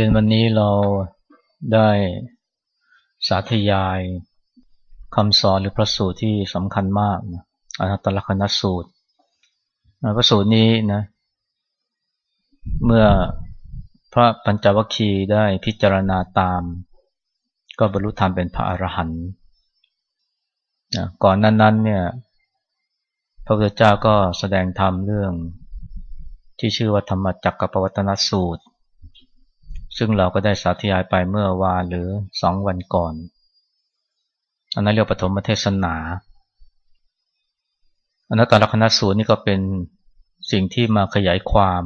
เย็นวันนี้เราได้สาธยายคำสอนหรือพระสูตรที่สำคัญมากนะอนัตตลกนัสูตร พระสูตรนี้นะ เมื่อพระปัญจวัคคีย์ได้พิจารณาตาม ก็บรรลุธรรมเป็นพระอรหันต์ก่อนนั้นๆเนี่ย พระพุทธเจ้าก็แสดงธรรมเรื่องที่ชื่อว่าธรรมจักรปวัตนสูตร ซึ่งเราก็ได้สาธยายไปเมื่อวานหรือสองวันก่อน อันนั้นเรียกปฐมเทศนาอนัตตลกนัสูตรนี่ก็เป็นสิ่งที่มาขยายความ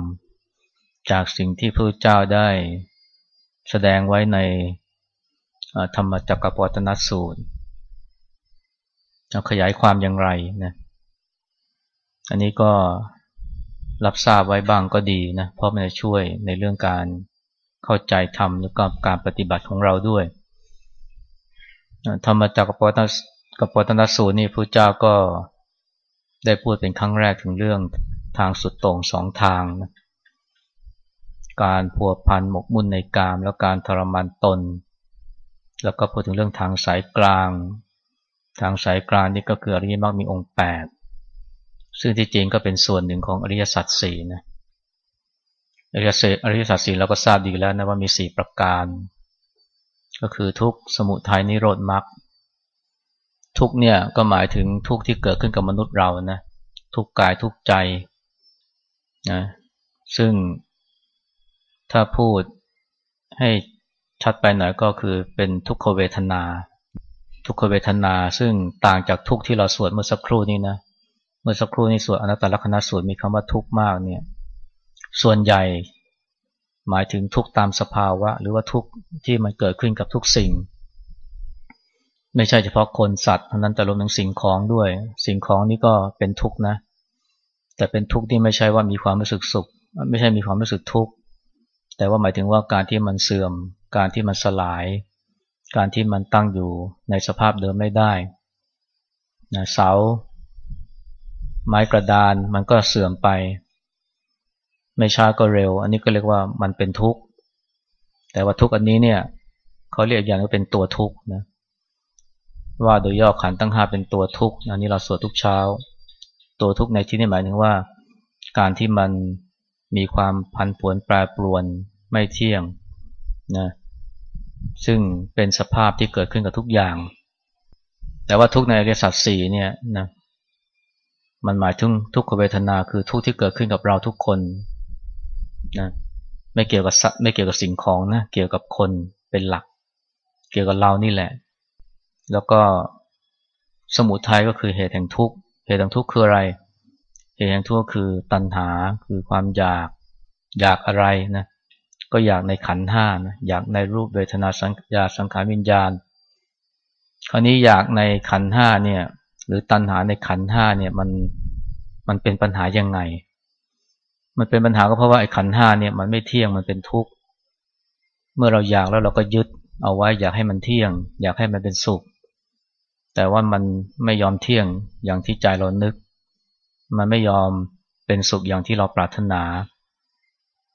จากสิ่งที่พระเจ้าได้แสดงไว้ในธรรมจักรปวัตนสูตรขยายความอย่างไรนะอันนี้ก็รับทราบไว้บ้างก็ดีนะเพราะมันจะช่วยในเรื่องการ เข้าใจธรรมแล้วก็การปฏิบัติของเราด้วยธรรมจักรปวัตกับปวัตนสูตรนี่พระเจ้าก็ได้พูดเป็นครั้งแรกถึงเรื่องทางสุดตรงสองทางนะการพัวพันหมกมุ่นในกามแล้วการทรมานตน แล้วก็พูดถึงเรื่องทางสายกลาง ทางสายกลางนี่ก็คืออริยมรรคมีองค์แปดซึ่งที่จริงก็เป็นส่วนหนึ่งของอริยสัจสี่นะ อริยสัจอริยสัจสี่เราก็ทราบดีแล้วนะว่ามีสี่ประการ ก็คือทุกสมุทัยนิโรธมรรคทุกเนี่ยก็หมายถึงทุกที่เกิดขึ้นกับมนุษย์เรานะทุกกายทุกใจนะซึ่งถ้าพูดให้ชัดไปหน่อยก็คือเป็นทุกขเวทนา ทุกขเวทนาซึ่งต่างจากทุกที่เราสวดเมื่อสักครู่นี้นะเมื่อสักครู่นี้สวดอนัตตลกนัสูตรมีคำว่าทุกข์มากเนี่ย ส่วนใหญ่ หมายถึงทุกตามสภาวะ หรือว่าทุกที่มันเกิดขึ้นกับทุกสิ่ง ไม่ใช่เฉพาะคนสัตว์เท่านั้นแต่รวมถึงสิ่งของด้วย สิ่งของนี่ก็เป็นทุกข์นะ แต่เป็นทุกข์ที่ไม่ใช่ว่ามีความรู้สึกสุข ไม่ใช่มีความรู้สึกทุกข์แต่ว่าหมายถึงว่าการที่มันเสื่อม การที่มันสลาย การที่มันตั้งอยู่ในสภาพเดิมไม่ได้นะเสา ไม้กระดานมันก็เสื่อมไป ไม่ช้าก็เร็ว อันนี้ก็เรียกว่ามันเป็นทุกข์ แต่ว่าทุกข์อันนี้เนี่ยเขาเรียกอย่างว่าเป็นตัวทุกข์นะว่าโดยย่อขันตั้งห้าเป็นตัวทุกข์อันนี้เราสวดทุกเช้า ตัวทุกข์ในที่นี้หมายถึงว่า การที่มันมีความพันผวนแปรปรวนไม่เที่ยงนะซึ่งเป็นสภาพที่เกิดขึ้นกับทุกอย่าง แต่ว่าทุกในอริยสัจสี่เนี่ยนะมันหมายถึงทุกขเวทนาคือทุกที่เกิดขึ้นกับเราทุกคน นะไม่เกี่ยวกับไม่เกี่ยวกับสิ่งของนะเกี่ยวกับคนเป็นหลัก เกี่ยวกับเรานี่แหละ แล้วก็สมุทัยก็คือเหตุแห่งทุกข์เหตุแห่งทุกข์คืออะไร เหตุแห่งทุกข์คือตัณหาคือความอยากอยากอะไรนะก็อยากในขันห้านะอยากในรูปเวทนาสัญญาสังขารวิญญาณ คราวนี้อยากในขันห้าเนี่ย หรือตัณหาในขันห้าเนี่ยมันมันเป็นปัญหายังไง มันเป็นปัญหาก็เพราะว่าไอ้ขันห้าเนี่ยมันไม่เที่ยงมันเป็นทุกข์ เมื่อเราอยากแล้วเราก็ยึดเอาไว้อยากให้มันเที่ยง อยากให้มันเป็นสุข แต่ว่ามันไม่ยอมเที่ยงอย่างที่ใจเรานึก มันไม่ยอมเป็นสุขอย่างที่เราปรารถนา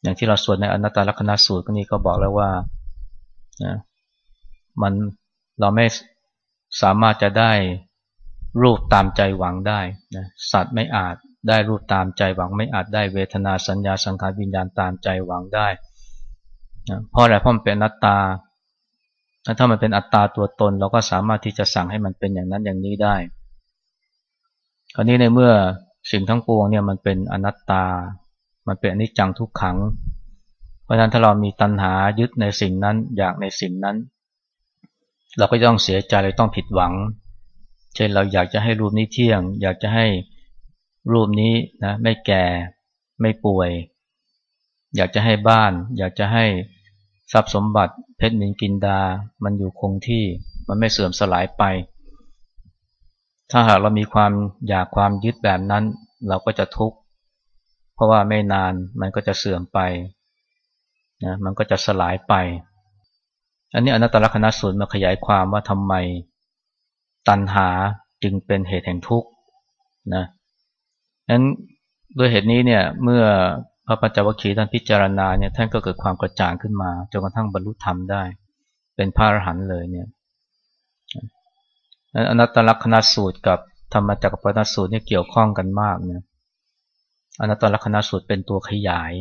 อย่างที่เราสวดในอนัตตลกนัสูตรก็นี้ก็บอกแล้วว่านะมันเราไม่สามารถจะได้รูปตามใจหวังได้นะสัตว์ไม่อาจ ได้รูปตามใจหวังไม่อาจได้เวทนาสัญญาสังขารวิญญาณตามใจหวังได้นะเพราะอะไรเพราะมันเป็นนัตตา ถ้ามันเป็นอัตตาตัวตน เราก็สามารถที่จะสั่งให้มันเป็นอย่างนั้นอย่างนี้ได้ คราวนี้ในเมื่อสิ่งทั้งปวงเนี่ยมันเป็นอนัตตา มันเป็นอนิจจังทุกขัง เพราะฉะนั้นถ้าเรามีตัณหายึดในสิ่งนั้นอยากในสิ่งนั้น เราก็ต้องเสียใจเลยต้องผิดหวัง เช่นเราอยากจะให้รูปนี้เที่ยง อยากจะให้ รูปนี้นะไม่แก่ไม่ป่วย อยากจะให้บ้าน อยากจะให้ทรัพย์สมบัติ เพชรนินกินดา มันอยู่คงที่มันไม่เสื่อมสลายไป ถ้าหากเรามีความอยากความยึดแบบนั้น เราก็จะทุกข์เพราะว่าไม่นานมันก็จะเสื่อมไปนะมันก็จะสลายไป อันนี้อนัตตลกนัสูตรมาขยายความว่าทำไม ตัณหาจึงเป็นเหตุแห่งทุกข์นะ นั้นด้วยเหตุนี้เนี่ยเมื่อพระปัญจวัคคีย์ท่านพิจารณาเนี่ยท่านก็เกิดความกระจ่างขึ้นมาจนกระทั่งบรรลุธรรมได้ เป็นพระอรหันต์เลยเนี่ยอนัตตลักษณสูตรกับธรรมจักรปนสูตรเนี่ยเกี่ยวข้องกันมากเนี่ยอนัตตลักษณสูตรเป็นตัวขยาย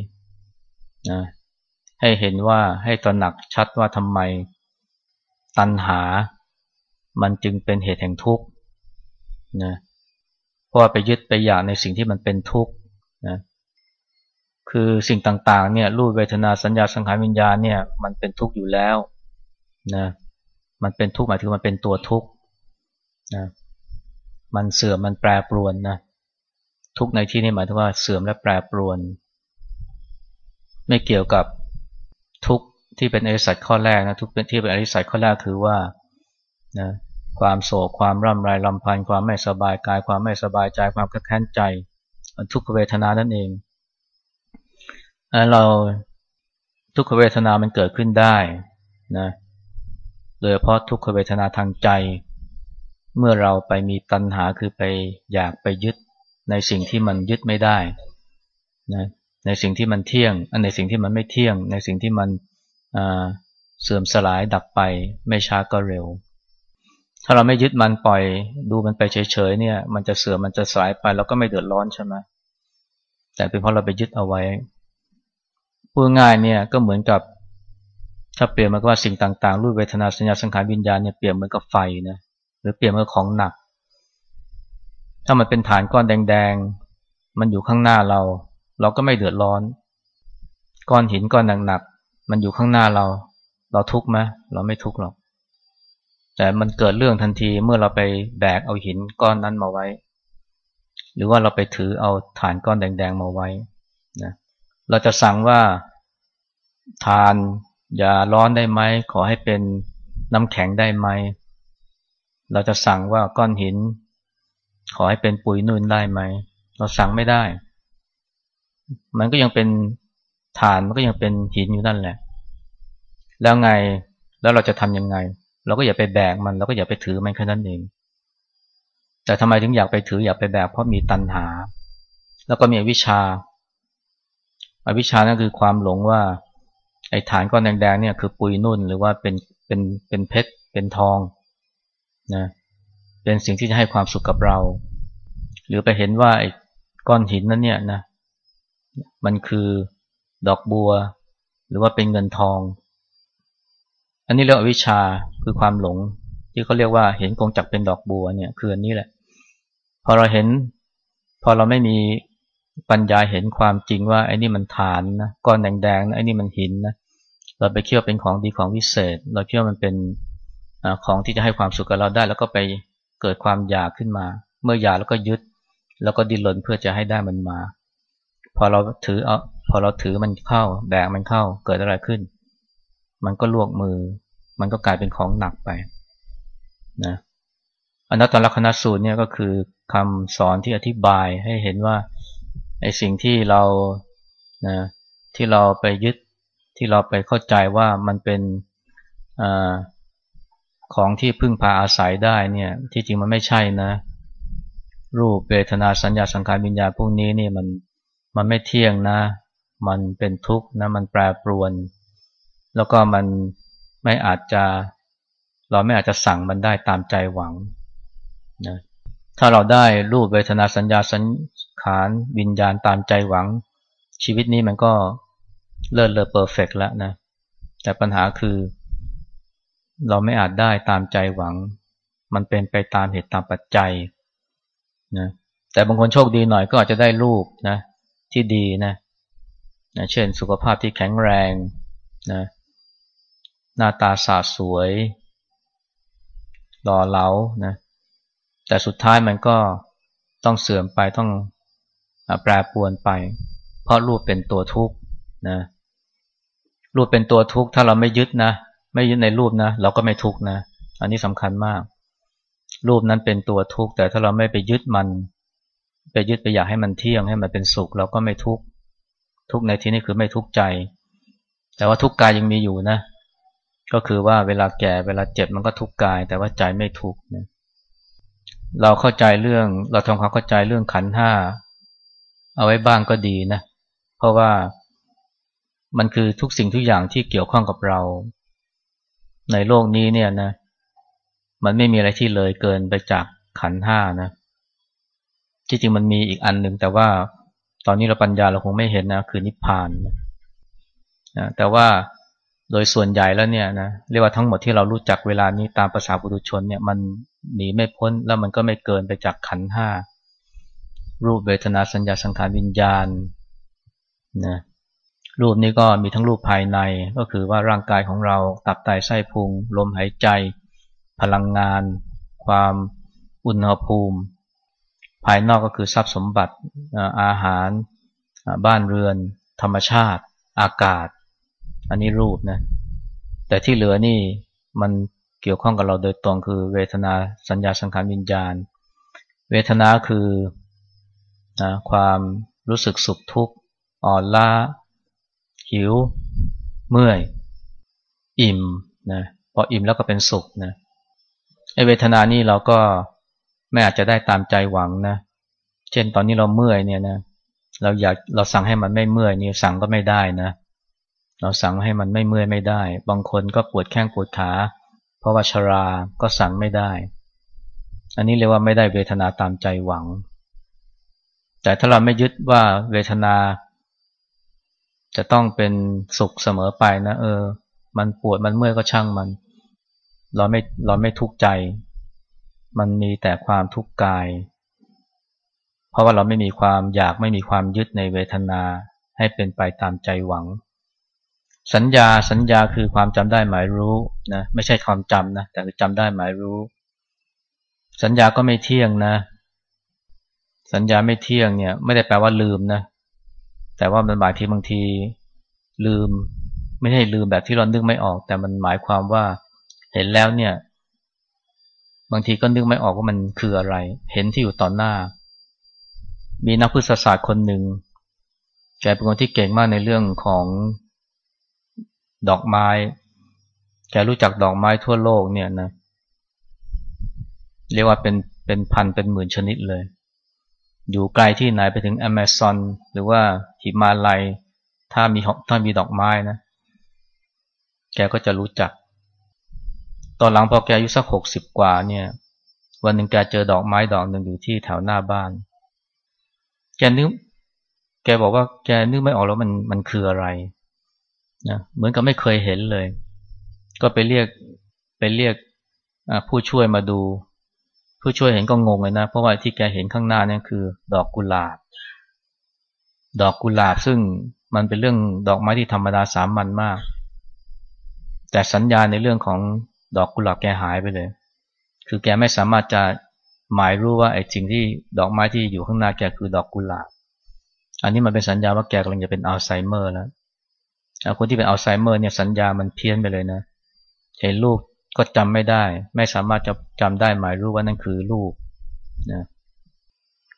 นะให้เห็นว่าให้ตระหนักชัดว่าทำไมตัณหา มันจึงเป็นเหตุแห่งทุกข์นะเพราะ ว่าไปยึดไปอยากในสิ่งที่มันเป็นทุกข์นะคือสิ่งต่างๆเนี่ยรูปเวทนาสัญญาสังขารวิญญาณเนี่ยมันเป็นทุกข์อยู่แล้วนะมันเป็นทุกข์หมายถึงมันเป็นตัวทุกข์นะมันเสื่อมมันแปรปรวนนะทุกในที่นี้หมายถึงว่าเสื่อมและแปรปรวน ไม่เกี่ยวกับทุกที่เป็นอริสัตข้อแรกนะทุกที่เป็นอริสัตข้อแรกคือว่านะ ความโศกความร่ำไรลำพันความไม่สบายกาย ความไม่สบายใจความกระแค้นใจ ทุกขเวทนานั่นเองเราทุกขเวทนามันเกิดขึ้นได้นะโดยเฉพาะทุกขเวทนาทางใจ เมื่อเราไปมีตัณหาคือไปอยากไปยึดในสิ่งที่มันยึดไม่ได้นะในสิ่งที่มันเที่ยงในสิ่งที่มันไม่เที่ยง ในสิ่งที่มันเสื่อมสลายดับไปไม่ช้าก็เร็ว ถ้าเราไม่ยึดมันปล่อย ดูมันไปเฉยๆเนี่ย มันจะเสื่อมมันจะสายไปเราก็ไม่เดือดร้อนใช่ไหมแต่เป็นเพราะเราไปยึดเอาไว้พูดง่ายเนี่ยก็เหมือนกับ ถ้าเปรียบมันก็ว่าสิ่งต่างๆ รูปเวทนาสัญญาสังขารวิญญาณเนี่ยเปรียบเหมือนกับไฟนะหรือเปรียบเหมือนของหนัก ถ้ามันเป็นฐานก้อนแดงๆ มันอยู่ข้างหน้าเรา เราก็ไม่เดือดร้อน ก้อนหินก้อนหนักๆมันอยู่ข้างหน้าเรา เราทุกข์ไหมเราไม่ทุกข์หรอก แต่มันเกิดเรื่องทันทีเมื่อเราไปแบกเอาหินก้อนนั้นมาไว้ หรือว่าเราไปถือเอาฐานก้อนแดง ๆ มาไว้นะเราจะสั่งว่าทานอย่าร้อนได้ไหมขอให้เป็นน้ำแข็งได้ไหม เราจะสั่งว่าก้อนหิน ขอให้เป็นปุ๋ยนุ่นได้ไหม เราสั่งไม่ได้ มันก็ยังเป็นฐานมันก็ยังเป็นหินอยู่นั่นแหละ แล้วไงแล้วเราจะทำยังไง เราก็อย่าไปแบกมันเราก็อย่าไปถือมันแค่นั้นเอง แต่ทำไมถึงอยากไปถืออยากไปแบกเพราะมีตัณหา แล้วก็มีวิชาอวิชชานั่นคือความหลงว่า ไอ้ฐานก้อนแดงๆเนี่ยคือปุยนุ่นหรือว่าเป็นเป็นเป็นเพชรเป็นทองนะเป็นสิ่งที่จะให้ความสุขกับเรา หรือไปเห็นว่าไอ้ก้อนหินนั้นเนี่ยนะมันคือดอกบัว หรือว่าเป็นเงินทอง อันนี้เรียกอวิชชาคือความหลง ที่เขาเรียกว่าเห็นกงจักเป็นดอกบัวเนี่ยคืออันนี้แหละ พอเราเห็น พอเราไม่มีปัญญาเห็นความจริงว่าไอ้นี่มันฐานนะก้อนแดงๆนะไอ้นี่มันหินนะเราไปเชื่อเป็นของดีของวิเศษ เราเชื่อมันเป็นของที่จะให้ความสุขกับเราได้ แล้วก็ไปเกิดความอยากขึ้นมา เมื่ออยากแล้วก็ยึด แล้วก็ดิ้นรนเพื่อจะให้ได้มันมา พอเราถือเอาพอเราถือมันเข้าแบกมันเข้าเกิดอะไรขึ้น มันก็ลวกมือ มันก็กลายเป็นของหนักไปนะอนัตตลักษณสูตรเนี่ยก็คือคำสอนที่อธิบายให้เห็นว่าไอ้สิ่งที่เรานะที่เราไปยึดที่เราไปเข้าใจว่ามันเป็นอของที่พึ่งพาอาศัยได้เนี่ยที่จริงมันไม่ใช่นะ รูปเวทนาสัญญาสังขารวิญญาณพวกนี้นี่มันมันไม่เที่ยงนะ มันเป็นทุกข์นะมันแปรปรวน แล้วก็มัน ไม่อาจจะเราไม่อาจจะสั่งมันได้ตามใจหวังนะถ้าเราได้รูปเวทนาสัญญาสังขารวิญญาณตามใจหวัง ชีวิตนี้มันก็เลิศเลอเพอร์เฟกแล้วนะ แต่ปัญหาคือ เราไม่อาจได้ตามใจหวัง มันเป็นไปตามเหตุตามปัจจัยนะแต่บางคนโชคดีหน่อยก็อาจจะได้รูปนะที่ดีนะนะเช่นสุขภาพที่แข็งแรงนะ หน้าตาสาสวยหล่อเหลานะแต่สุดท้ายมันก็ต้องเสื่อมไปต้องแปรปวนไป เพราะรูปเป็นตัวทุกข์นะรูปเป็นตัวทุกข์ถ้าเราไม่ยึดนะ ไม่ยึดในรูปนะเราก็ไม่ทุกข์นะ อันนี้สำคัญมาก รูปนั้นเป็นตัวทุกข์แต่ถ้าเราไม่ไปยึดมัน ไปยึดไปอยากให้มันเที่ยงให้มันเป็นสุข เราก็ไม่ทุกข์ทุกข์ในที่นี้คือไม่ทุกข์ใจ แต่ว่าทุกข์กายยังมีอยู่นะ ก็คือว่าเวลาแก่เวลาเจ็บมันก็ทุกข์กาย แต่ว่าใจไม่ทุกข์นะเราเข้าใจเรื่องเราทำความเข้าใจเรื่องขันห้าเอาไว้บ้างก็ดีนะ เพราะว่ามันคือทุกสิ่งทุกอย่างที่เกี่ยวข้องกับเรา ในโลกนี้เนี่ยนะ มันไม่มีอะไรที่เลยเกินไปจากขันห้านะที่จริงมันมีอีกอันหนึ่งแต่ว่าตอนนี้เราปัญญาเราคงไม่เห็นนะคือนิพพานนะแต่ว่า โดยส่วนใหญ่แล้วเนี่ยนะเรียกว่าทั้งหมดที่เรารู้จักเวลานี้ตามภาษาปุถุชนเนี่ยมันหนีไม่พ้นแล้วมันก็ไม่เกินไปจากขันห้ารูปเวทนาสัญญาสังขารวิญญาณนะรูปนี้ก็มีทั้งรูปภายในก็คือว่าร่างกายของเราตับไตไส้พุง ลมหายใจ พลังงาน ความอุณหภูมิ ภายนอกก็คือทรัพย์สมบัติอาหาร บ้านเรือน ธรรมชาติ อากาศ อันนี้รูปนะ แต่ที่เหลือนี่มันเกี่ยวข้องกับเราโดยตรงคือเวทนาสัญญาสังขารวิญญาณ เวทนาคือนะความรู้สึกสุขทุกข์อ่อนล้า หิว เมื่อย อิ่มนะพออิ่มแล้วก็เป็นสุขนะไอเวทนานี่เราก็ไม่อาจจะได้ตามใจหวังนะ เช่นตอนนี้เราเมื่อยเนี่ยนะ เราอยากเราสั่งให้มันไม่เมื่อยนี่สั่งก็ไม่ได้นะเเราสั่งให้มันไม่เมื่อยไม่ได้ บางคนก็ปวดแข้งปวดขา เพราะว่าชรา ก็สั่งไม่ได้ อันนี้เรียกว่าไม่ได้เวทนาตามใจหวัง แต่ถ้าเราไม่ยึดว่าเวทนา จะต้องเป็นสุขเสมอไปนะ เออ มันปวดมันเมื่อยก็ช่างมัน เราไม่เราไม่ทุกข์ใจ มันมีแต่ความทุกข์กาย เพราะว่าเราไม่มีความอยากไม่มีความยึดในเวทนาให้เป็นไปตามใจหวัง สัญญาสัญญาคือความจำได้หมายรู้นะไม่ใช่ความจำนะแต่คือจำได้หมายรู้ สัญญาก็ไม่เที่ยงนะ สัญญาไม่เที่ยงเนี่ย ไม่ได้แปลว่าลืมนะ แต่ว่ามันหมายที่บางทีลืม ไม่ใช่ลืมแบบที่เรานึกไม่ออก แต่มันหมายความว่าเห็นแล้วเนี่ย บางทีก็นึกไม่ออกว่ามันคืออะไร เห็นที่อยู่ต่อหน้า มีนักพฤกษศาสตร์คนหนึ่งแกเป็นคนที่เก่งมากในเรื่องของ ดอกไม้ แกรู้จักดอกไม้ทั่วโลกเนี่ยนะ เรียกว่าเป็นเป็นพันเป็นหมื่นชนิดเลย อยู่ไกลที่ไหนไปถึงแอมะซอนหรือว่าหิมาลัย ถ้ามีถ้ามีดอกไม้นะ แกก็จะรู้จัก ตอนหลังพอแกอายุสักหกสิบกว่าเนี่ย วันหนึ่งแกเจอดอกไม้ดอกหนึ่งอยู่ที่แถวหน้าบ้าน แกนึกแกบอกว่าแกนึกไม่ออกแล้วมันมันคืออะไร นะเหมือนกับไม่เคยเห็นเลย ก็ไปเรียกไปเรียกผู้ช่วยมาดู ผู้ช่วยเห็นก็งงเลยนะ เพราะว่าที่แกเห็นข้างหน้านี่คือ ดอกกุหลาบ ดอกกุหลาบซึ่งมันเป็นเรื่องดอกไม้ที่ธรรมดาสามัญมาก แต่สัญญาในเรื่องของดอกกุหลาบแกหายไปเลย คือแกไม่สามารถจะหมายรู้ว่าไอ้สิ่งที่ดอกไม้ที่อยู่ข้างหน้าแกคือดอกกุหลาบ อันนี้มันเป็นสัญญาว่าแกกำลังจะเป็นอัลไซเมอร์แล้ว คนที่เป็นอัลไซเมอร์เนี่ยสัญญามันเพี้ยนไปเลยนะเห็นลูกก็จำไม่ได้ ไม่สามารถจะจำได้หมายรู้ว่านั่นคือลูกนะ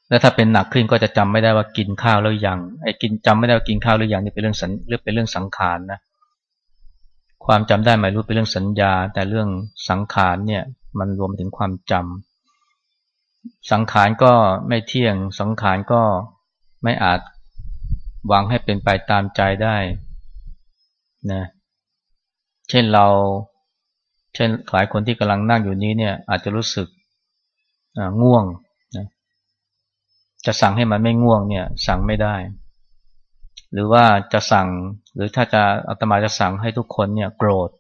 แล้วถ้าเป็นหนักขึ้นก็จะจำไม่ได้ว่ากินข้าวแล้วยังไอ้กินจำไม่ได้ว่ากินข้าวหรือยังนี่เป็นเรื่องสัญเรื่องเป็นเรื่องสังขารนะความจำได้หมายรู้เป็นเรื่องสัญญา แต่เรื่องสังขารเนี่ยมันรวมถึงความจำสังขารก็ไม่เที่ยงสังขารก็ไม่อาจวางให้เป็นไปตามใจได้ นะเช่นเรา เช่นหลายคนที่กำลังนั่งอยู่นี้เนี่ย อาจจะรู้สึกง่วงนะจะสั่งให้มันไม่ง่วงเนี่ย สั่งไม่ได้ หรือว่าจะสั่งหรือถ้าจะอาตมาจะสั่งให้ทุกคนเนี่ย โกรธ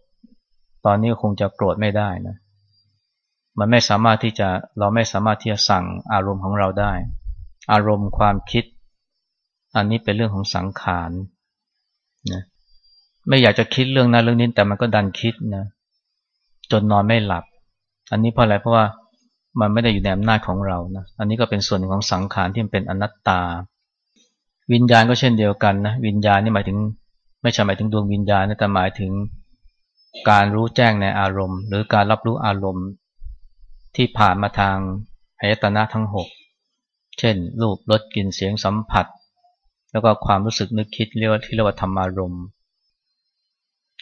ตอนนี้คงจะโกรธไม่ได้นะมันไม่สามารถที่จะเราไม่สามารถที่จะสั่งอารมณ์ของเราได้ อารมณ์ความคิด อันนี้เป็นเรื่องของสังขารนะ ไม่อยากจะคิดเรื่องนั้นเรื่องนี้แต่มันก็ดันคิดนะ จนนอนไม่หลับ อันนี้เพราะอะไรเพราะว่ามันไม่ได้อยู่ในอำนาจของเรานะ อันนี้ก็เป็นส่วนของสังขารที่มันเป็นอนัตตา วิญญาณก็เช่นเดียวกันนะ วิญญาณนี่หมายถึง ไม่ใช่หมายถึงดวงวิญญาณนะแต่หมายถึงการรู้แจ้งในอารมณ์ หรือการรับรู้อารมณ์ที่ผ่านมาทางอายตนะทั้งหกเช่น รูปรสกลิ่นเสียงสัมผัส แล้วก็ความรู้สึกนึกคิดเรียกว่าที่เรียกว่าธรรมารมณ์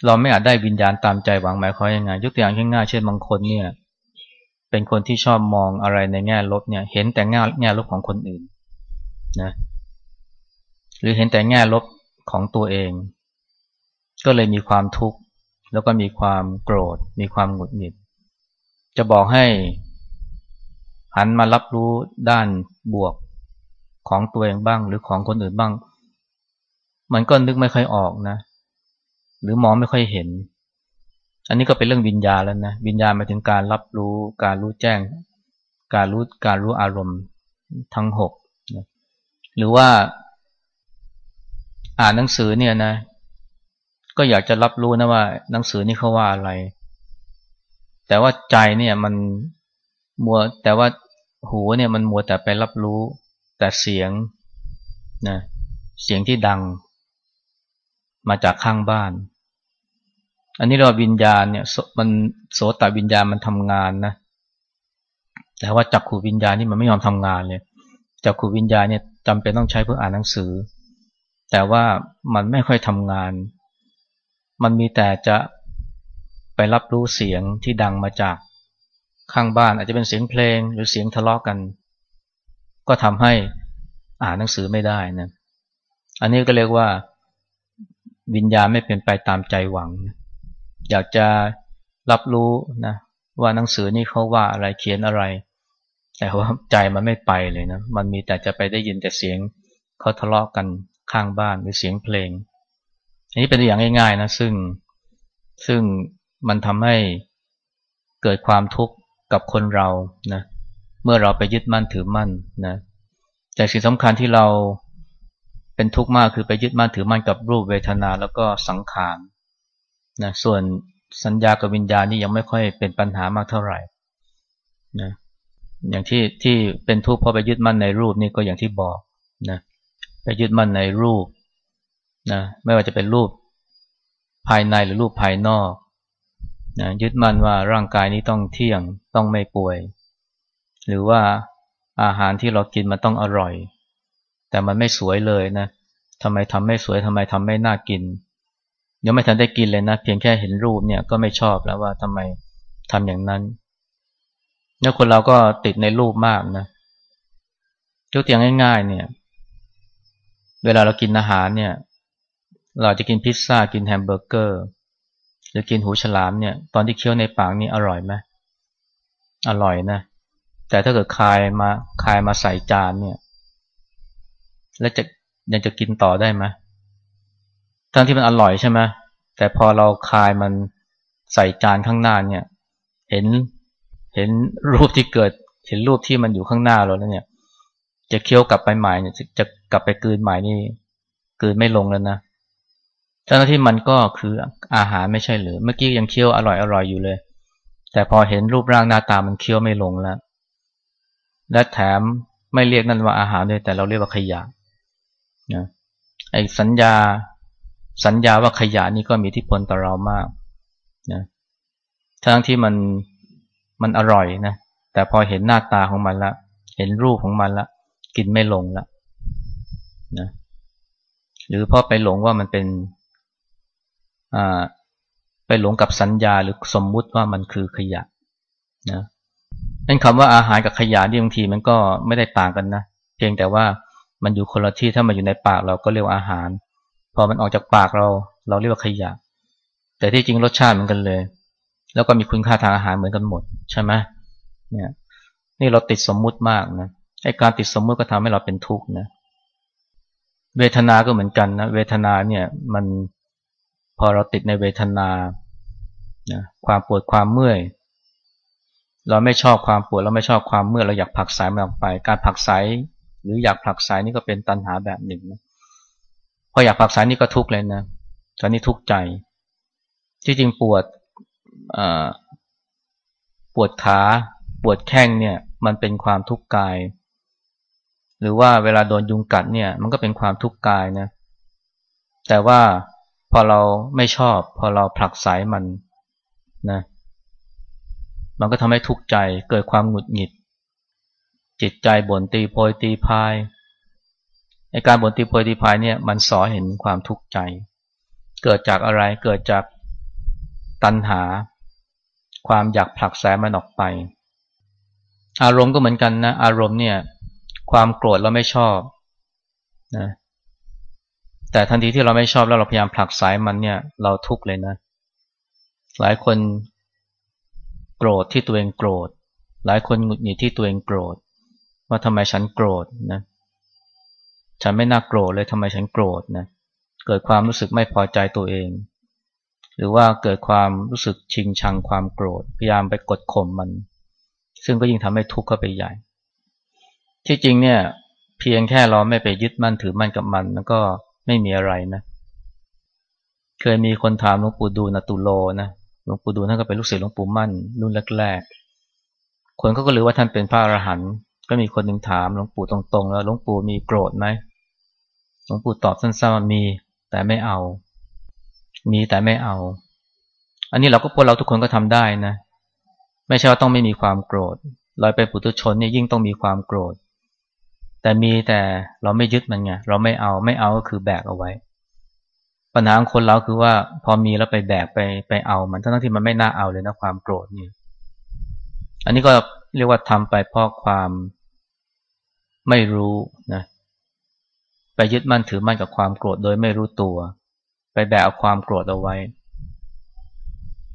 เราไม่อาจได้วิญญาณตามใจหวังหมายความยังไงยกตัวอย่างง่ายๆเช่นบางคนเนี่ย เป็นคนที่ชอบมองอะไรในแง่ลบเนี่ย เห็นแต่แง่แง่ลบของคนอื่นนะหรือเห็นแต่แง่ลบของตัวเอง ก็เลยมีความทุกข์แล้วก็มีความโกรธ มีความหงุดหงิด จะบอกให้ หันมารับรู้ด้านบวกของตัวเองบ้าง หรือของคนอื่นบ้าง มันก็นึกไม่ค่อยออกนะ หรือมองไม่ค่อยเห็น อันนี้ก็เป็นเรื่องวิญญาแล้วนะวิญญาหมายถึงการรับรู้การรู้แจ้ง การรู้การรู้อารมณ์ทั้งหกนะหรือว่าอ่านหนังสือเนี่ยนะ ก็อยากจะรับรู้นะว่า หนังสือนี่เขาว่าอะไร แต่ว่าใจเนี่ยมันมัวแต่ว่าหูเนี่ยมันมัวแต่ไปรับรู้ แต่เสียงนะเสียงที่ดัง มาจากข้างบ้าน อันนี้เราวิญญาณเนี่ยมันโสตวิญญาณมันทำงานนะ แต่ว่าจักขูวิญญาณนี่มันไม่ยอมทำงานเลยจักขูวิญญาณเนี่ยจำเป็นต้องใช้เพื่ออ่านหนังสือ แต่ว่ามันไม่ค่อยทำงาน มันมีแต่จะไปรับรู้เสียงที่ดังมาจากข้างบ้านอาจจะเป็นเสียงเพลงหรือเสียงทะเลาะกกัน ก็ทำให้อ่านหนังสือไม่ได้นะ อันนี้ก็เรียกว่า วิญญาณไม่เป็นไปตามใจหวัง อยากจะรับรู้นะว่าหนังสือนี่เขาว่าอะไรเขียนอะไร แต่ว่าใจมันไม่ไปเลยนะ มันมีแต่จะไปได้ยินแต่เสียงเขาทะเลาะกกันข้างบ้านหรือเสียงเพลง อันนี้เป็นตัวอย่างง่ายๆนะซึ่งซึ่งมันทำให้เกิดความทุกข์กับคนเรานะเมื่อเราไปยึดมั่นถือมั่นนะแต่สิ่งสำคัญที่เรา เป็นทุกข์มากคือไปยึดมั่นถือมั่นกับรูปเวทนาแล้วก็สังขารนะส่วนสัญญากับวิญญาณนี่ยังไม่ค่อยเป็นปัญหามากเท่าไหร่นะอย่างที่ที่เป็นทุกข์เพราะไปยึดมั่นในรูปนี่ก็อย่างที่บอกนะไปยึดมั่นในรูปนะไม่ว่าจะเป็นรูปภายในหรือรูปภายนอกนะยึดมั่นว่าร่างกายนี้ต้องเที่ยงต้องไม่ป่วย หรือว่าอาหารที่เรากินมันต้องอร่อย แต่มันไม่สวยเลยนะทำไมทำไม่สวยทำไมทำไม่น่ากินยังไม่ทันได้กินเลยนะ เพียงแค่เห็นรูปเนี่ยก็ไม่ชอบแล้วว่าทำไมทำอย่างนั้นเนี่ยคนเราก็ติดในรูปมากนะยกตัวอย่างง่าย ๆ เนี่ย เวลาเรากินอาหารเนี่ย เราจะกินพิซซ่ากินแฮมเบอร์เกอร์หรือกินหูฉลามเนี่ย ตอนที่เคี้ยวในปากนี่อร่อยไหมอร่อยนะ แต่ถ้าเกิดคายมาคายมาใส่จานเนี่ย แล้วจะยังจะกินต่อได้ไหมทั้งที่มันอร่อยใช่ไหมแต่พอเราคายมันใส่จานข้างหน้าเนี่ย เห็นเห็นรูปที่เกิด เห็นรูปที่มันอยู่ข้างหน้าเราแล้วเนี่ย จะเคี้ยวกลับไปใหม่เนี่ย จะกลับไปกืนใหม่นี่กืนไม่ลงแล้วนะทั้งที่มันก็คืออาหารไม่ใช่หรือ เมื่อกี้ยังเคี้ยวอร่อยอร่อยอยู่เลย แต่พอเห็นรูปร่างหน้าตามันเคี้ยวไม่ลงแล้ว และแถมไม่เรียกนั่นว่าอาหารด้วยแต่เราเรียกว่าขยะ นะไอ้สัญญาสัญญาว่าขยะนี่ก็มีที่พลต่อเรามากนะทั้งที่มันมันอร่อยนะแต่พอเห็นหน้าตาของมันละ เห็นรูปของมันละกินไม่ลงละนะหรือพอไปหลงว่ามันเป็นอ่าไปหลงกับสัญญาหรือสมมุติว่ามันคือขยะนะนั่นคำว่าอาหารกับขยะที่บางทีมันก็ไม่ได้ต่างกันนะเพียงแต่ว่า มันอยู่คนละที่ถ้ามันอยู่ในปากเราก็เรียกว่าอาหาร พอมันออกจากปากเราเราเรียกว่าขยะ แต่ที่จริงรสชาติเหมือนกันเลย แล้วก็มีคุณค่าทางอาหารเหมือนกันหมดใช่ไหมเนี่ยนี่เราติดสมมุติมากนะไอ้การติดสมมุติก็ทำให้เราเป็นทุกข์นะเวทนาก็เหมือนกันนะเวทนาเนี่ยมันพอเราติดในเวทนานะความปวดความเมื่อย เราไม่ชอบความปวดเราไม่ชอบความเมื่อยเราอยากผักสายมันออกไป การผักสาย หรืออยากผลักสายนี่ก็เป็นตัณหาแบบหนึ่งนะพออยากผลักสายนี่ก็ทุกข์เลยนะตอนนี้ทุกข์ใจ ที่จริงปวดปวดขาปวดแข้งเนี่ย มันเป็นความทุกข์กาย หรือว่าเวลาโดนยุงกัดเนี่ย มันก็เป็นความทุกข์กายนะแต่ว่าพอเราไม่ชอบ พอเราผลักสายมันนะมันก็ทำให้ทุกข์ใจเกิดความหงุดหงิด จิตใจบ่นตีโพยตีพายในการบ่นตีโพยตีพายเนี่ยมันสอเห็นความทุกข์ใจ เกิดจากอะไรเกิดจากตัณหา ความอยากผลักแสมันออกไป อารมณ์ก็เหมือนกันนะ อารมณ์เนี่ยความโกรธเราไม่ชอบนะแต่ทันทีที่เราไม่ชอบแล้วเราพยายามผลักสายมันเนี่ย เราทุกข์เลยนะ หลายคนโกรธที่ตัวเองโกรธ หลายคนหงุดหงิดที่ตัวเองโกรธ ว่าทำไมฉันโกรธนะ ฉันไม่น่าโกรธเลยทำไมฉันโกรธนะ เกิดความรู้สึกไม่พอใจตัวเอง หรือว่าเกิดความรู้สึกชิงชังความโกรธ พยายามไปกดข่มมัน ซึ่งก็ยิ่งทำให้ทุกข์เข้าไปใหญ่ ที่จริงเนี่ย เพียงแค่เราไม่ไปยึดมั่นถือมั่นกับมันมันก็ไม่มีอะไรนะ เคยมีคนถามหลวงปู่ดูลตุโลนะหลวงปู่ดูลท่านก็เป็นลูกศิษย์หลวงปู่มั่นรุ่นแรกๆคนเขาก็รู้ว่าท่านเป็นพระอรหันต์ ก็มีคนหนึ่งถามหลวงปู่ตรงๆ แล้วหลวงปู่มีโกรธไหมหลวงปู่ตอบสั้นๆว่ามีแต่ไม่เอา มีแต่ไม่เอา อันนี้เราก็พวกเราทุกคนก็ทำได้นะ ไม่ใช่ว่าต้องไม่มีความโกรธเราเป็นปุถุชนเนี่ยยิ่งต้องมีความโกรธ แต่มีแต่เราไม่ยึดมันไงเราไม่เอาไม่เอาก็คือแบกเอาไว้ ปัญหาของคนเราคือว่า พอมีแล้วไปแบกไปไปเอามันทั้งที่มันไม่น่าเอาเลยนะความโกรธนี่อันนี้ก็เรียกว่าทำไปเพราะความ ไม่รู้นะไปยึดมั่นถือมั่นกับความโกรธโดยไม่รู้ตัว ไปแบกเอาความโกรธเอาไว้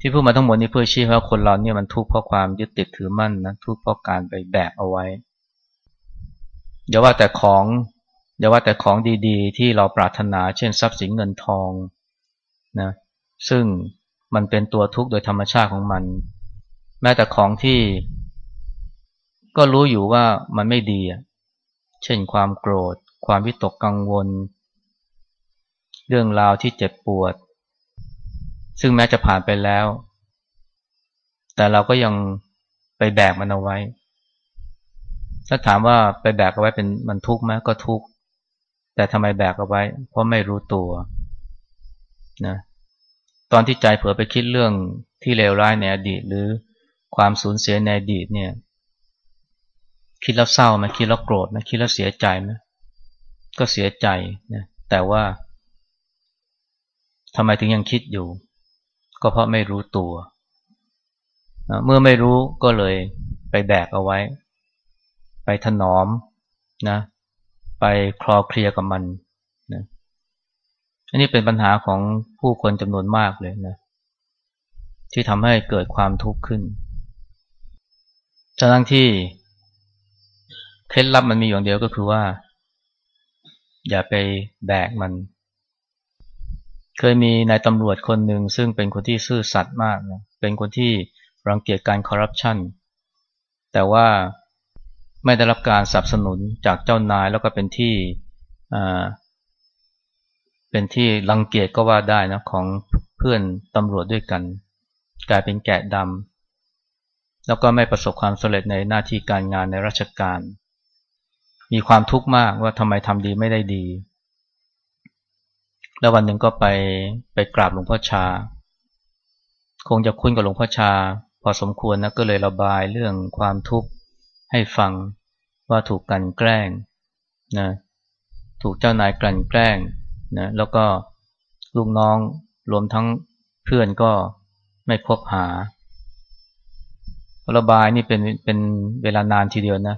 ที่พูดมาทั้งหมดนี้เพื่อชี้ว่าคนเราเนี่ยมันทุกข์เพราะความยึดติดถือมั่นนะทุกข์เพราะการไปแบกเอาไว้อย่าว่าแต่ของอย่าว่าแต่ของดีๆ ที่เราปรารถนา เช่นทรัพย์สินเงินทองนะซึ่งมันเป็นตัวทุกข์โดยธรรมชาติของมัน แม้แต่ของที่ ก็รู้อยู่ว่ามันไม่ดี เช่นความโกรธ ความวิตกกังวล เรื่องราวที่เจ็บปวด ซึ่งแม้จะผ่านไปแล้ว แต่เราก็ยังไปแบกมันเอาไว้ ถ้าถามว่าไปแบกเอาไว้เป็นมันทุกข์ไหมก็ทุกข์ แต่ทำไมแบกเอาไว้ เพราะไม่รู้ตัวนะตอนที่ใจเผลอไปคิดเรื่องที่เลวร้ายในอดีต หรือความสูญเสียในอดีตเนี่ย คิดแล้วเศร้าไหมคิดแล้วโกรธไหมคิดแล้วเสียใจไหมก็เสียใจนะแต่ว่าทำไมถึงยังคิดอยู่ ก็เพราะไม่รู้ตัวนะเมื่อไม่รู้ก็เลยไปแบกเอาไว้ ไปถนอมนะ ไปคลอเคลียกับมันนะอันนี้เป็นปัญหาของผู้คนจำนวนมากเลยนะ ที่ทำให้เกิดความทุกข์ขึ้นทั้งที่ เคล็ดลับมันมีอย่างเดียวก็คือว่า อย่าไปแบกมัน เคยมีนายตำรวจคนหนึ่งซึ่งเป็นคนที่ซื่อสัตย์มากนะเป็นคนที่รังเกียจการคอร์รัปชันแต่ว่าไม่ได้รับการสนับสนุนจากเจ้านายแล้วก็เป็นที่เป็นที่รังเกียจก็ว่าได้นะของเพื่อนตำรวจด้วยกัน กลายเป็นแกะดำแล้วก็ไม่ประสบความสำเร็จในหน้าที่การงานในราชการ มีความทุกข์มากว่าทำไมทำดีไม่ได้ดี แล้ววันหนึ่งก็ไปไปกราบหลวงพ่อชา คงจะคุ้นกับหลวงพ่อชา พอสมควรนะก็เลยระบายเรื่องความทุกข์ให้ฟังว่าถูกกันแกล้งนะถูกเจ้านายกลั่นแกล้งนะแล้วก็ลูกน้องรวมทั้งเพื่อนก็ไม่คบหาระบายนี่เป็นเป็นเวลานานทีเดียวนะ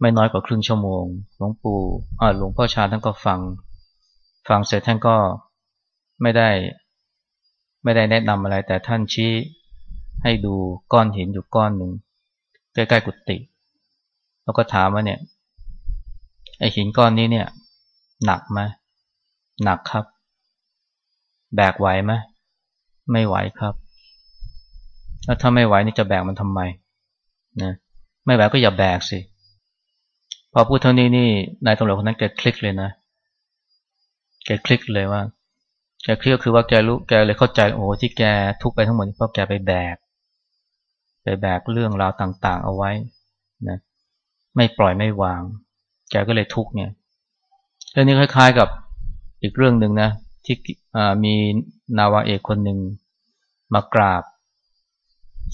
ไม่น้อยกว่าครึ่งชั่วโมง หลวงปู่อ่าหลวงพ่อชาท่านก็ฟัง ฟังเสร็จท่านก็ไม่ได้ ไม่ได้แนะนำอะไร แต่ท่านชี้ให้ดูก้อนหินอยู่ก้อนหนึ่งใกล้ๆกุฏิแล้วก็ถามว่าเนี่ยไอหินก้อนนี้เนี่ย หนักไหมหนักครับ แบกไหวไหมไม่ไหวครับแล้วถ้าไม่ไหวนี่จะแบกมันทำไมนะไม่ไหวก็อย่าแบกสิ พอพูดเท่านี้นี่นายตำรวจคนนั้นแกคลิกเลยนะ แกคลิกเลยว่าแกคลิกก็คือว่าแกรู้แกเลยเข้าใจโอ้ที่แกทุกไปทั้งหมดเพราะแกไปแบกไปแบกเรื่องราวต่าง ๆ เอาไว้นะไม่ปล่อยไม่วาง แกก็เลยทุกเนี่ยเรื่องนี้คล้าย ๆกับอีกเรื่องหนึ่งนะที่มีนาวาเอกคนหนึ่งมากราบ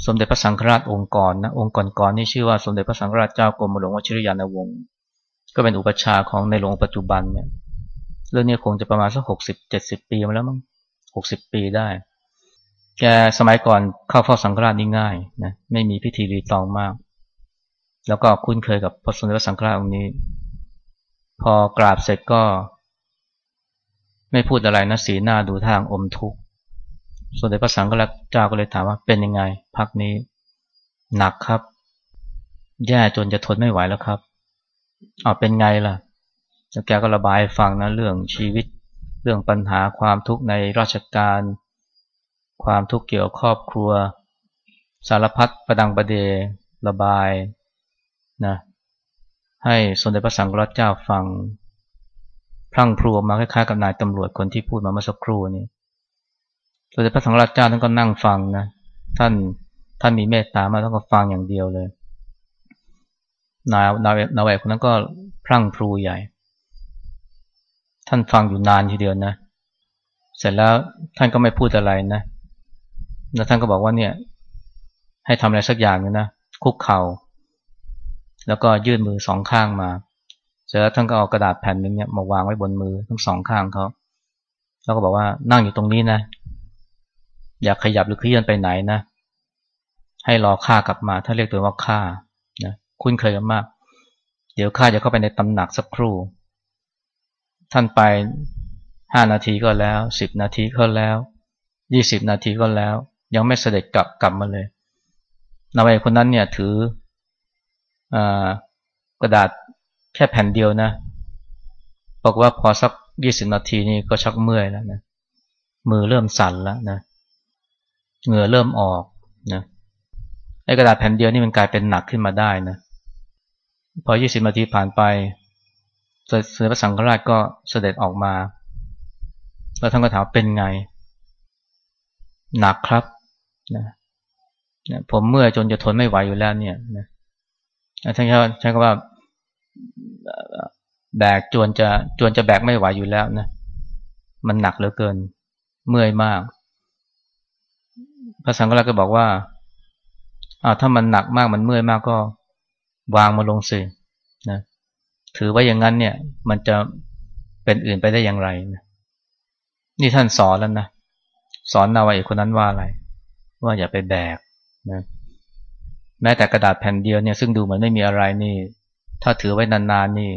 สมเด็จพระสังฆราชองค์ก่อนนะองค์ก่อนๆนี่ชื่อว่าสมเด็จพระสังฆราชเจ้ากรมหลวงวชิรยานวงศ์ ก็เป็นอุปชาของในหลวงปัจจุบันเนี่ยเรื่องนี้คงจะประมาณสักหกสิบเจ็ดสิบปีมาแล้วมั้งหกสิบปีได้ แกสมัยก่อนเข้าเฝ้าสังฆราชนี่ง่ายนะไม่มีพิธีรีตองมาก แล้วก็คุ้นเคยกับพระสมเด็จพระสังฆราชองค์นี้ พอกราบเสร็จก็ ไม่พูดอะไรนะสีหน้าดูทางอมทุกข์ส่วนเด็จพระสังฆราชเจ้าก็เลยถามว่าเป็นยังไง พักนี้ หนักครับ แย่จนจะทนไม่ไหวแล้วครับ เอาเป็นไงล่ะแล้แกก็ระบายฟังนะเรื่องชีวิต เรื่องปัญหาความทุกข์ในราชการ ความทุกข์เกี่ยวครอบครัว สารพัดประดังประเดระบายนะให้สมเด็จพระสังฆราชเจ้าฟังพรั่งพรูมาคล้ายๆกับนายตำรวจคนที่พูดมาเมื่อสักครู่นี้สมเด็จพระสังฆราชเจ้าท่านก็นั่งฟังนะท่านท่านมีเมตตามาท่านก็ฟังอย่างเดียวเลย นายนายนายคนนั้นก็พรั่งพรูใหญ่ ท่านฟังอยู่นานทีเดียวนะ เสร็จแล้วท่านก็ไม่พูดอะไรนะ แล้วท่านก็บอกว่าเนี่ย ให้ทำอะไรสักอย่างนึงนะ คุกเขา่า แล้วก็ยื่นมือสองข้างมา เสร็จแล้วท่านก็เอากระดาษแผ่นหนึ่งเนี่ยมาวางไว้บนมือทั้งสองข้างเขาแล้วก็บอกว่านั่งอยู่ตรงนี้นะ อย่าขยับหรือเคลื่อนไปไหนนะ ให้รอข้ากลับมา ถ้าเรียกตัวว่าข้า คุ้นเคยกันมาก เดี๋ยวข้าจะเข้าไปในตำหนักสักครู่ ท่านไปห้านาทีก็แล้วสิบนาทีก็แล้วยี่สิบนาทีก็แล้ว ยังไม่เสด็จกลับกลับมาเลยนายคนนั้นเนี่ยถือกระดาษแค่แผ่นเดียวนะบอกว่าพอสักยี่สิบนาทีนี่ก็ชักเมื่อยแล้วนะมือเริ่มสั่นแล้วนะเหงื่อเริ่มออกนะไอ้กระดาษแผ่นเดียวนี่มันกลายเป็นหนักขึ้นมาได้นะ พอยี่สิบนาทีผ่านไปเสด็จพระสังฆราชก็เสด็จออกมา แล้วท่านก็ถามเป็นไง หนักครับนะผมเมื่อจนจะทนไม่ไหวอยู่แล้วเนี่ยนะท่านใช้คำว่าแบกจวนจะจวนจะแบกไม่ไหวอยู่แล้วนะ มันหนักเหลือเกิน เมื่อยมาก พระสังฆราชก็บอกว่าอ้าวถ้ามันหนักมากมันเมื่อยมากก็ วางมาลงสินะถือว่าอย่างนั้นเนี่ย มันจะเป็นอื่นไปได้อย่างไรนะนี่ท่านสอนแล้วนะสอนนาวาเอกคนนั้นว่าอะไร ว่าอย่าไปแบกนะแม้แต่กระดาษแผ่นเดียวเนี่ยซึ่งดูเหมือนไม่มีอะไรนี่ ถ้าถือไว้นานๆนี่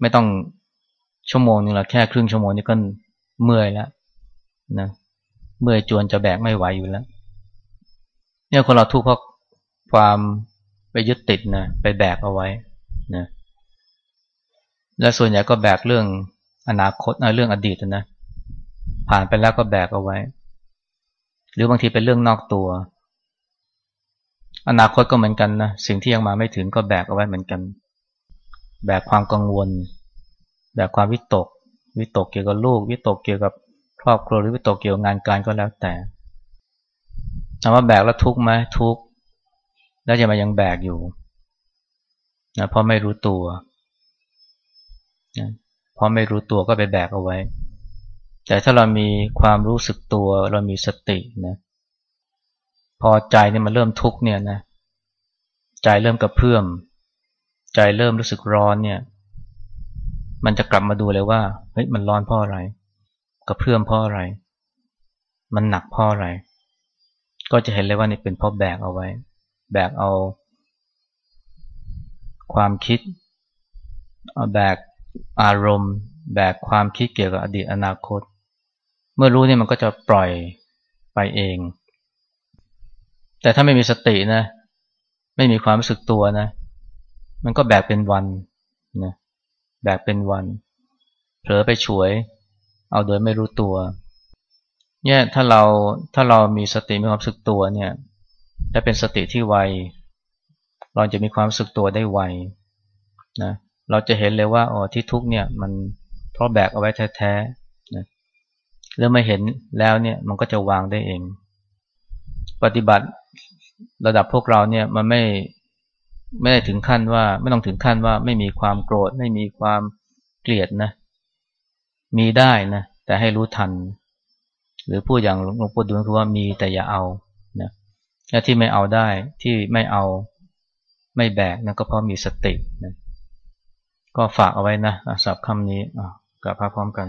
ไม่ต้องชั่วโมงนึงละแค่ครึ่งชั่วโมงนี่ก็เมื่อยแล้วนะเมื่อยจวนจะแบกไม่ไหวอยู่แล้ว เนี่ยคนเราทุกข์เพราะความ ไปยึดติดนะไปแบกเอาไว้นะและส่วนใหญ่ก็แบกเรื่องอนาคตเรื่องอดีตนะผ่านไปแล้วก็แบกเอาไว้ หรือบางทีเป็นเรื่องนอกตัว อนาคตก็เหมือนกันนะสิ่งที่ยังมาไม่ถึงก็แบกเอาไว้เหมือนกัน แบกความกังวล แบกความวิตก วิตกเกี่ยวกับลูก วิตกเกี่ยวกับครอบครัวหรือวิตกเกี่ยวกับงานการก็แล้วแต่ถามว่าแบกแล้วทุกไหมทุก แล้วจะมายังแบกอยู่นะเพราะไม่รู้ตัวนะเพราะไม่รู้ตัวก็ไปแบกเอาไว้ แต่ถ้าเรามีความรู้สึกตัวเรามีสตินะพอใจเนี่ยมันเริ่มทุกเนี่ยนะใจเริ่มกระเพื่อม ใจเริ่มรู้สึกร้อนเนี่ย มันจะกลับมาดูเลยว่าเฮ้ยมันร้อนเพราะอะไรกระเพื่อมเพราะอะไร มันหนักเพราะอะไร ก็จะเห็นเลยว่านี่เป็นเพราะแบกเอาไว้ แบกเอา ความคิดแบกอารมณ์ แบกความคิดเกี่ยวกับอดีตอนาคต เมื่อรู้เนี่ยมันก็จะปล่อยไปเอง แต่ถ้าไม่มีสตินะ ไม่มีความรู้สึกตัวนะ มันก็แบกเป็นวันนะแบกเป็นวัน เผลอไปฉวย เอาโดยไม่รู้ตัวเนี่ยถ้าเราถ้าเรามีสติมีความรู้สึกตัวเนี่ย และเป็นสติที่ไว เราจะมีความสึกตัวได้ไวนะ เราจะเห็นเลยว่าอ๋อที่ทุกเนี่ยมันเพราะแบกเอาไว้แท้ๆนะแล้วม่เห็นแล้วเนี่ยมันก็จะวางได้เอง ปฏิบัติระดับพวกเราเนี่ยมันไม่ไม่ได้ถึงขั้นว่าไม่ต้องถึงขั้นว่าไม่มีความโกรธไม่มีความเกลียดนะ มีได้นะแต่ให้รู้ทัน หรือพูดอย่างหลวงปู่ดูลคือว่ามีแต่อย่าเอา และที่ไม่เอาได้ที่ไม่เอาไม่แบกนะก็เพราะมีสตินะก็ฝากเอาไว้นะสับคำนี้กลับพาพร้อมกัน